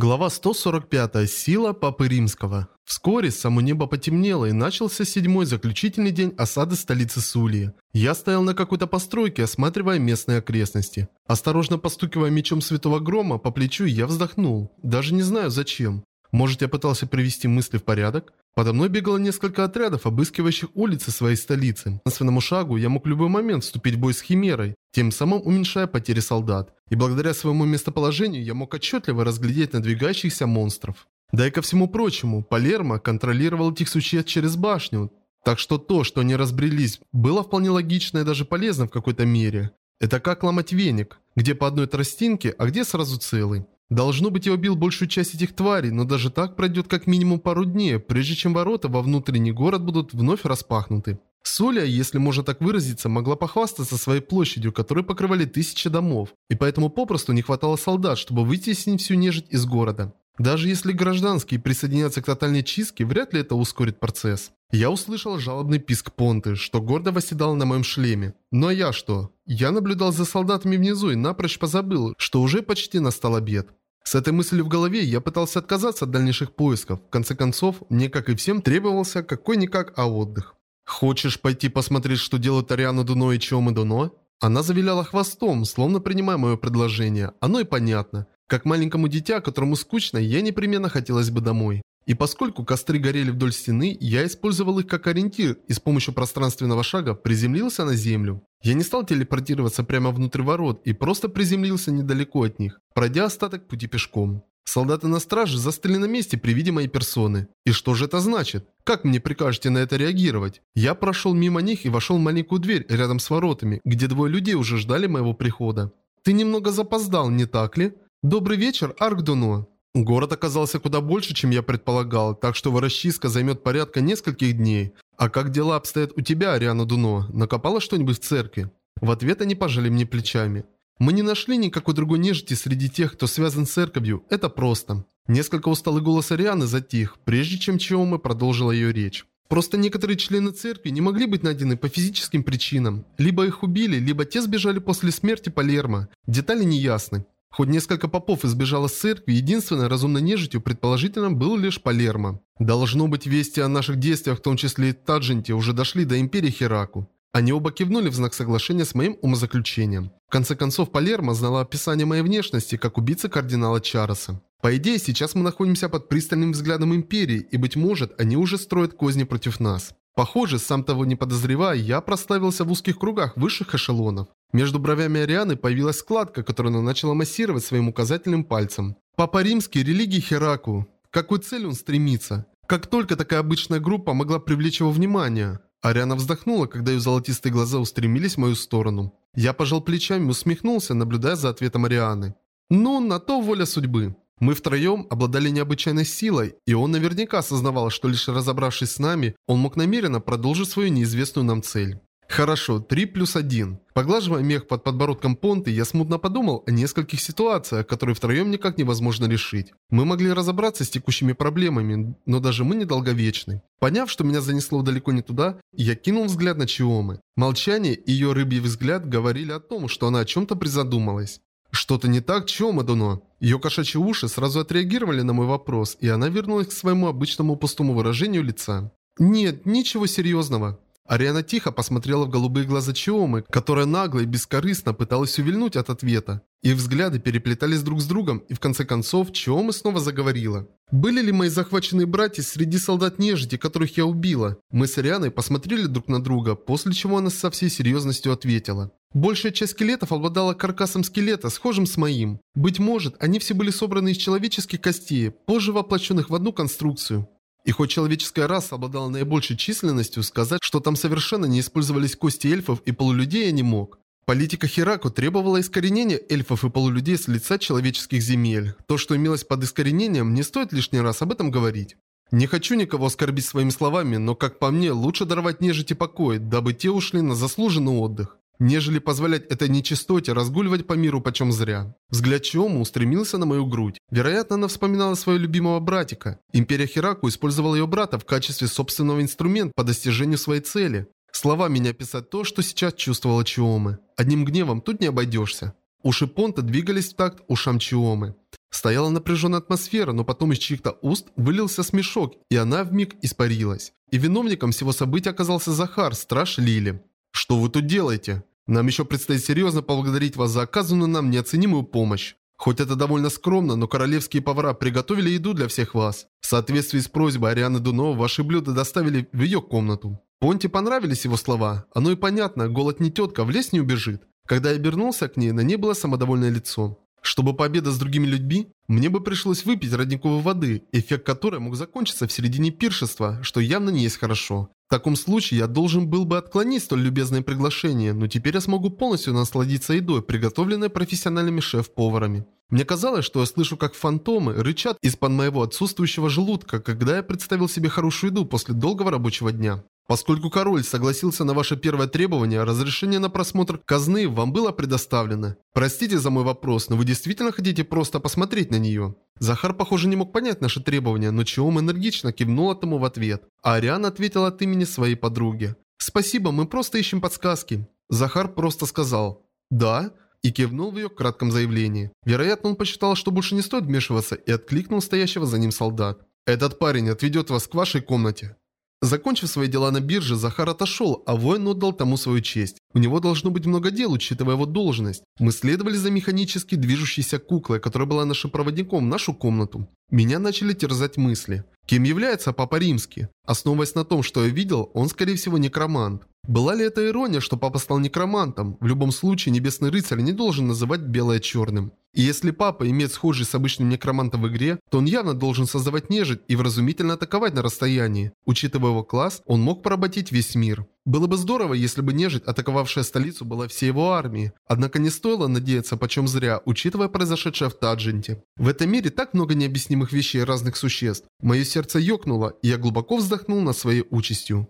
Глава 145. Сила Папы Римского. Вскоре само небо потемнело и начался седьмой заключительный день осады столицы Сулии. Я стоял на какой-то постройке, осматривая местные окрестности. Осторожно постукивая мечом Святого Грома по плечу, я вздохнул. Даже не знаю зачем. Может я пытался привести мысли в порядок? Подо мной бегало несколько отрядов, обыскивающих улицы своей столицы. На своему шагу я мог в любой момент вступить в бой с Химерой, тем самым уменьшая потери солдат. И благодаря своему местоположению я мог отчетливо разглядеть надвигающихся монстров. Да и ко всему прочему, Палермо контролировал этих существ через башню, так что то, что они разбрелись, было вполне логично и даже полезно в какой-то мере. Это как ломать веник, где по одной тростинке, а где сразу целый. Должно быть, я убил большую часть этих тварей, но даже так пройдет как минимум пару дней, прежде чем ворота во внутренний город будут вновь распахнуты. Соля, если можно так выразиться, могла похвастаться своей площадью, которой покрывали тысячи домов, и поэтому попросту не хватало солдат, чтобы вытеснить всю нежить из города. Даже если гражданские присоединятся к тотальной чистке, вряд ли это ускорит процесс. Я услышал жалобный писк Понты, что гордо восседал на моем шлеме. Ну а я что? Я наблюдал за солдатами внизу и напрочь позабыл, что уже почти настал обед. С этой мыслью в голове я пытался отказаться от дальнейших поисков. В конце концов, мне, как и всем, требовался какой-никак, а отдых. «Хочешь пойти посмотреть, что делают Ариана Дуно и Чома Дуно?» Она завиляла хвостом, словно принимая мое предложение. Оно и понятно. Как маленькому дитя, которому скучно, я непременно хотелось бы домой. И поскольку костры горели вдоль стены, я использовал их как ориентир и с помощью пространственного шага приземлился на землю. Я не стал телепортироваться прямо внутрь ворот и просто приземлился недалеко от них, пройдя остаток пути пешком. Солдаты на страже застыли на месте при виде моей персоны. И что же это значит? Как мне прикажете на это реагировать? Я прошел мимо них и вошел в маленькую дверь рядом с воротами, где двое людей уже ждали моего прихода. «Ты немного запоздал, не так ли?» «Добрый вечер, Аркдуно!» Город оказался куда больше, чем я предполагал, так что его расчистка займет порядка нескольких дней. А как дела обстоят у тебя, Ариана Дуно? Накопала что-нибудь в церкви? В ответ они пожали мне плечами. Мы не нашли никакой другой нежити среди тех, кто связан с церковью. Это просто. Несколько усталый голос Арианы затих, прежде чем Чиома продолжила ее речь. Просто некоторые члены церкви не могли быть найдены по физическим причинам. Либо их убили, либо те сбежали после смерти Палермо. Детали не ясны. Хоть несколько попов избежало с церкви, единственной разумной нежитью предположительно был лишь Палермо. Должно быть, вести о наших действиях, в том числе и Таджинте, уже дошли до Империи Хераку. Они оба кивнули в знак соглашения с моим умозаключением. В конце концов, Палермо знала описание моей внешности, как убийца кардинала Чароса. По идее, сейчас мы находимся под пристальным взглядом Империи, и, быть может, они уже строят козни против нас. Похоже, сам того не подозревая, я проставился в узких кругах высших эшелонов. Между бровями Арианы появилась складка, которую она начала массировать своим указательным пальцем. Папа Римский, религии Хераку. К какой цели он стремится? Как только такая обычная группа могла привлечь его внимание? Ариана вздохнула, когда ее золотистые глаза устремились в мою сторону. Я пожал плечами усмехнулся, наблюдая за ответом Арианы. Ну, на то воля судьбы. Мы втроем обладали необычайной силой, и он наверняка осознавал, что лишь разобравшись с нами, он мог намеренно продолжить свою неизвестную нам цель. Хорошо, 3 плюс 1. Поглаживая мех под подбородком Понты, я смутно подумал о нескольких ситуациях, которые втроем никак невозможно решить. Мы могли разобраться с текущими проблемами, но даже мы недолговечны. Поняв, что меня занесло далеко не туда, я кинул взгляд на Чиомы. Молчание и ее рыбий взгляд говорили о том, что она о чем-то призадумалась. Что-то не так, Чиома Дуно? Ее кошачьи уши сразу отреагировали на мой вопрос, и она вернулась к своему обычному пустому выражению лица. «Нет, ничего серьезного». Ариана тихо посмотрела в голубые глаза Чиомы, которая нагло и бескорыстно пыталась увильнуть от ответа. Их взгляды переплетались друг с другом, и в конце концов Чиома снова заговорила. «Были ли мои захваченные братья среди солдат нежити, которых я убила?» Мы с Арианой посмотрели друг на друга, после чего она со всей серьезностью ответила. Большая часть скелетов обладала каркасом скелета, схожим с моим. Быть может, они все были собраны из человеческих костей, позже воплощенных в одну конструкцию. И хоть человеческая раса обладала наибольшей численностью, сказать, что там совершенно не использовались кости эльфов и полулюдей я не мог. Политика Хераку требовала искоренения эльфов и полулюдей с лица человеческих земель. То, что имелось под искоренением, не стоит лишний раз об этом говорить. Не хочу никого оскорбить своими словами, но, как по мне, лучше даровать нежити покой, дабы те ушли на заслуженный отдых нежели позволять этой нечистоте разгуливать по миру почем зря. Взгляд Чиому устремился на мою грудь. Вероятно, она вспоминала своего любимого братика. Империя Хираку использовала ее брата в качестве собственного инструмента по достижению своей цели. Словами не описать то, что сейчас чувствовала Чиомы. Одним гневом тут не обойдешься. Уши Понта двигались в такт ушам Чиомы. Стояла напряженная атмосфера, но потом из чьих-то уст вылился смешок, и она вмиг испарилась. И виновником всего события оказался Захар, страж Лили. «Что вы тут делаете? Нам еще предстоит серьезно поблагодарить вас за оказанную нам неоценимую помощь. Хоть это довольно скромно, но королевские повара приготовили еду для всех вас. В соответствии с просьбой Арианы Дунова, ваши блюда доставили в ее комнату». Понте понравились его слова. Оно и понятно, голод не тетка, в лес не убежит. Когда я обернулся к ней, на ней было самодовольное лицо. Чтобы победа с другими людьми, мне бы пришлось выпить родниковой воды, эффект которой мог закончиться в середине пиршества, что явно не есть хорошо. В таком случае я должен был бы отклонить столь любезное приглашение, но теперь я смогу полностью насладиться едой, приготовленной профессиональными шеф-поварами. Мне казалось, что я слышу, как фантомы рычат из-под моего отсутствующего желудка, когда я представил себе хорошую еду после долгого рабочего дня. Поскольку король согласился на ваше первое требование, разрешение на просмотр казны вам было предоставлено. Простите за мой вопрос, но вы действительно хотите просто посмотреть на нее? Захар, похоже, не мог понять наши требования, но Чиом энергично кивнул этому в ответ. А Ариана ответила от имени своей подруги. «Спасибо, мы просто ищем подсказки». Захар просто сказал «Да?» и кивнул в ее кратком заявлении. Вероятно, он посчитал, что больше не стоит вмешиваться, и откликнул стоящего за ним солдат. «Этот парень отведет вас к вашей комнате». Закончив свои дела на бирже, Захар отошел, а воин отдал тому свою честь. У него должно быть много дел, учитывая его должность. Мы следовали за механически движущейся куклой, которая была нашим проводником в нашу комнату. Меня начали терзать мысли. Кем является Папа Римский? Основываясь на том, что я видел, он скорее всего некромант. Была ли это ирония, что папа стал некромантом? В любом случае, Небесный Рыцарь не должен называть белое черным. И если папа имеет схожесть с обычным некромантом в игре, то он явно должен создавать нежить и вразумительно атаковать на расстоянии. Учитывая его класс, он мог поработить весь мир. Было бы здорово, если бы нежить, атаковавшая столицу, была всей его армией. Однако не стоило надеяться почем зря, учитывая произошедшее в Тадженте. В этом мире так много необъяснимых вещей разных существ. Мое сердце ёкнуло, и я глубоко вздохнул над своей участью.